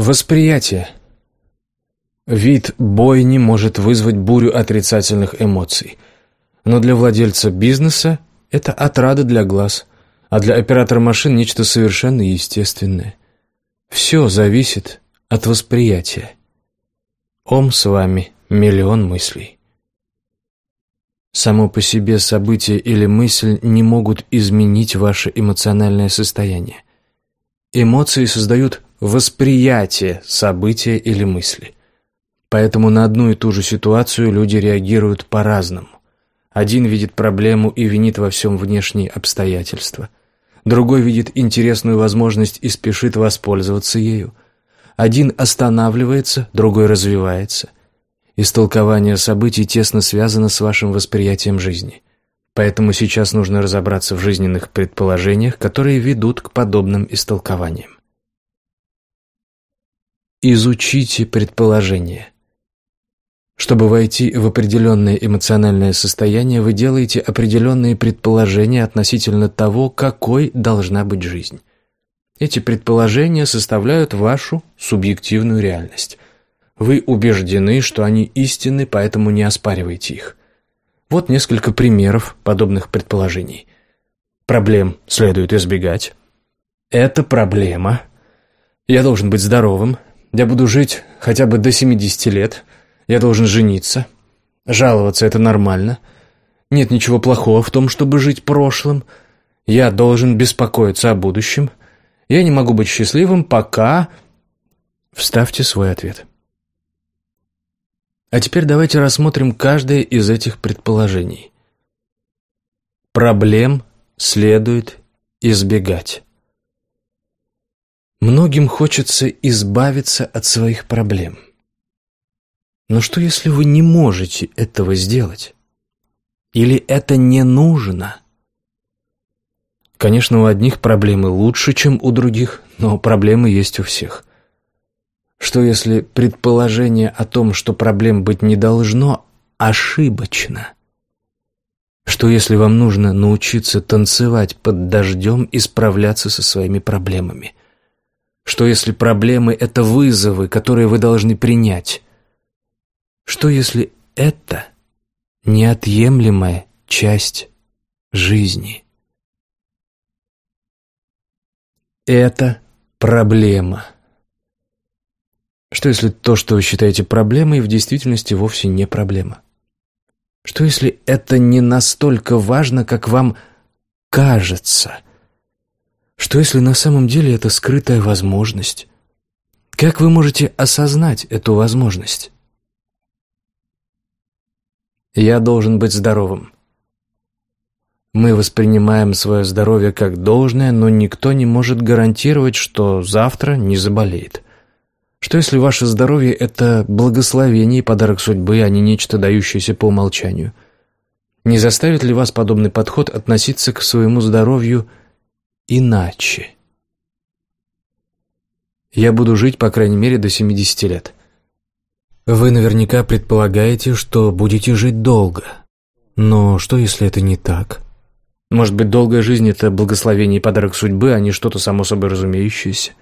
Восприятие. Вид бойни может вызвать бурю отрицательных эмоций. Но для владельца бизнеса это отрада для глаз, а для оператора машин нечто совершенно естественное. Все зависит от восприятия. Ом с вами миллион мыслей. Само по себе событие или мысль не могут изменить ваше эмоциональное состояние. Эмоции создают восприятие события или мысли. Поэтому на одну и ту же ситуацию люди реагируют по-разному. Один видит проблему и винит во всем внешние обстоятельства. Другой видит интересную возможность и спешит воспользоваться ею. Один останавливается, другой развивается – Истолкование событий тесно связано с вашим восприятием жизни. Поэтому сейчас нужно разобраться в жизненных предположениях, которые ведут к подобным истолкованиям. Изучите предположения. Чтобы войти в определенное эмоциональное состояние, вы делаете определенные предположения относительно того, какой должна быть жизнь. Эти предположения составляют вашу субъективную реальность – вы убеждены, что они истинны, поэтому не оспаривайте их. Вот несколько примеров подобных предположений. Проблем следует избегать. Это проблема. Я должен быть здоровым. Я буду жить хотя бы до 70 лет. Я должен жениться. Жаловаться – это нормально. Нет ничего плохого в том, чтобы жить прошлым. Я должен беспокоиться о будущем. Я не могу быть счастливым, пока... Вставьте свой ответ. А теперь давайте рассмотрим каждое из этих предположений. Проблем следует избегать. Многим хочется избавиться от своих проблем. Но что, если вы не можете этого сделать? Или это не нужно? Конечно, у одних проблемы лучше, чем у других, но проблемы есть у всех. Что если предположение о том, что проблем быть не должно, ошибочно? Что если вам нужно научиться танцевать под дождем и справляться со своими проблемами? Что если проблемы – это вызовы, которые вы должны принять? Что если это неотъемлемая часть жизни? Это проблема – что если то, что вы считаете проблемой, в действительности вовсе не проблема? Что если это не настолько важно, как вам кажется? Что если на самом деле это скрытая возможность? Как вы можете осознать эту возможность? Я должен быть здоровым. Мы воспринимаем свое здоровье как должное, но никто не может гарантировать, что завтра не заболеет. Что если ваше здоровье – это благословение и подарок судьбы, а не нечто, дающееся по умолчанию? Не заставит ли вас подобный подход относиться к своему здоровью иначе? Я буду жить, по крайней мере, до 70 лет. Вы наверняка предполагаете, что будете жить долго. Но что, если это не так? Может быть, долгая жизнь – это благословение и подарок судьбы, а не что-то само собой разумеющееся?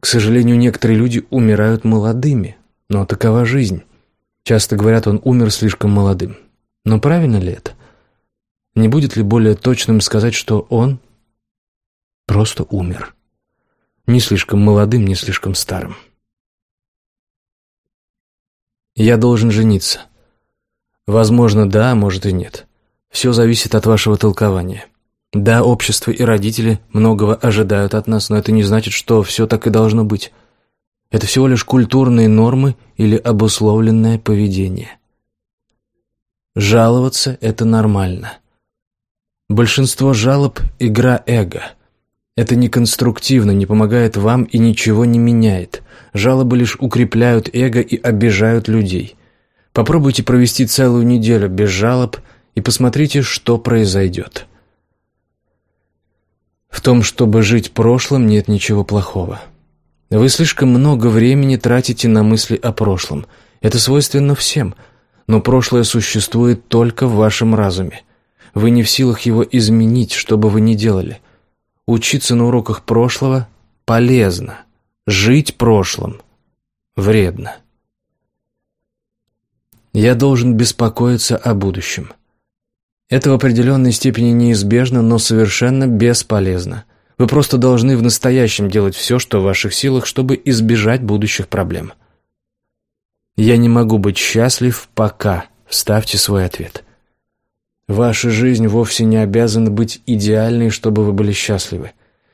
К сожалению, некоторые люди умирают молодыми, но такова жизнь. Часто говорят, он умер слишком молодым. Но правильно ли это? Не будет ли более точным сказать, что он просто умер? Не слишком молодым, не слишком старым. Я должен жениться. Возможно, да, может и нет. Все зависит от вашего толкования. Да, общество и родители многого ожидают от нас, но это не значит, что все так и должно быть. Это всего лишь культурные нормы или обусловленное поведение. Жаловаться – это нормально. Большинство жалоб – игра эго. Это не конструктивно, не помогает вам и ничего не меняет. Жалобы лишь укрепляют эго и обижают людей. Попробуйте провести целую неделю без жалоб и посмотрите, что произойдет. В том, чтобы жить прошлым, нет ничего плохого. Вы слишком много времени тратите на мысли о прошлом. Это свойственно всем, но прошлое существует только в вашем разуме. Вы не в силах его изменить, что бы вы ни делали. Учиться на уроках прошлого полезно. Жить прошлым вредно. Я должен беспокоиться о будущем. Это в определенной степени неизбежно, но совершенно бесполезно. Вы просто должны в настоящем делать все, что в ваших силах, чтобы избежать будущих проблем. Я не могу быть счастлив пока. Вставьте свой ответ. Ваша жизнь вовсе не обязана быть идеальной, чтобы вы были счастливы.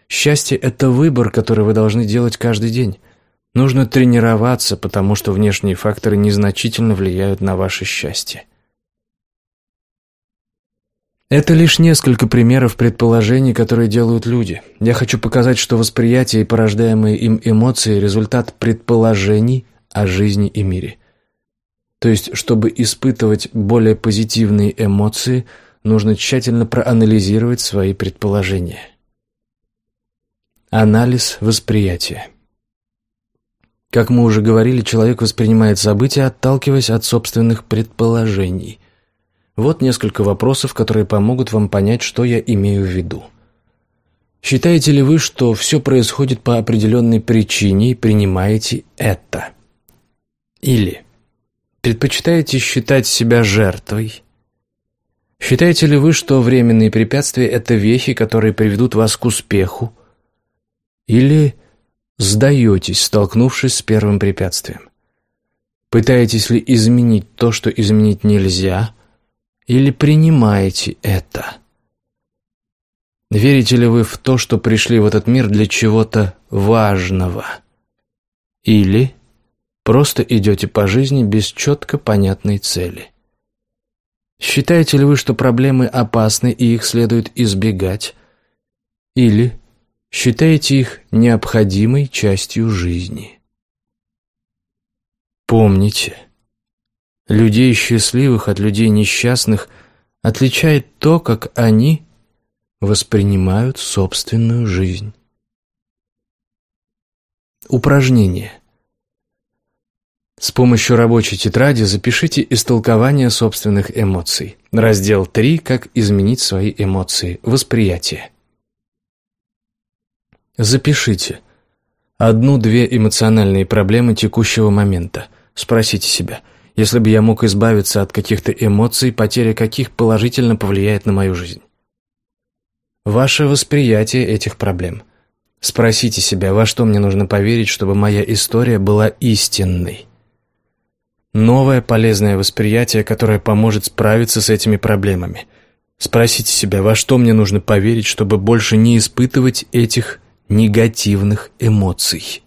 Счастье – это выбор, который вы должны делать каждый день. Нужно тренироваться, потому что внешние факторы незначительно влияют на ваше счастье. Это лишь несколько примеров предположений, которые делают люди. Я хочу показать, что восприятие и порождаемые им эмоции – результат предположений о жизни и мире. То есть, чтобы испытывать более позитивные эмоции, нужно тщательно проанализировать свои предположения. Анализ восприятия. Как мы уже говорили, человек воспринимает события, отталкиваясь от собственных предположений. Вот несколько вопросов, которые помогут вам понять, что я имею в виду. Считаете ли вы, что все происходит по определенной причине и принимаете это? Или предпочитаете считать себя жертвой? Считаете ли вы, что временные препятствия – это вехи, которые приведут вас к успеху? Или сдаетесь, столкнувшись с первым препятствием? Пытаетесь ли изменить то, что изменить нельзя, или принимаете это? Верите ли вы в то, что пришли в этот мир для чего-то важного? Или просто идете по жизни без четко понятной цели? Считаете ли вы, что проблемы опасны и их следует избегать? Или считаете их необходимой частью жизни. Помните, людей счастливых от людей несчастных отличает то, как они воспринимают собственную жизнь. Упражнение. С помощью рабочей тетради запишите истолкование собственных эмоций. Раздел 3 «Как изменить свои эмоции. Восприятие». Запишите. Одну-две эмоциональные проблемы текущего момента. Спросите себя, если бы я мог избавиться от каких-то эмоций, потеря каких положительно повлияет на мою жизнь? Ваше восприятие этих проблем. Спросите себя, во что мне нужно поверить, чтобы моя история была истинной. Новое полезное восприятие, которое поможет справиться с этими проблемами. Спросите себя, во что мне нужно поверить, чтобы больше не испытывать этих негативных эмоций.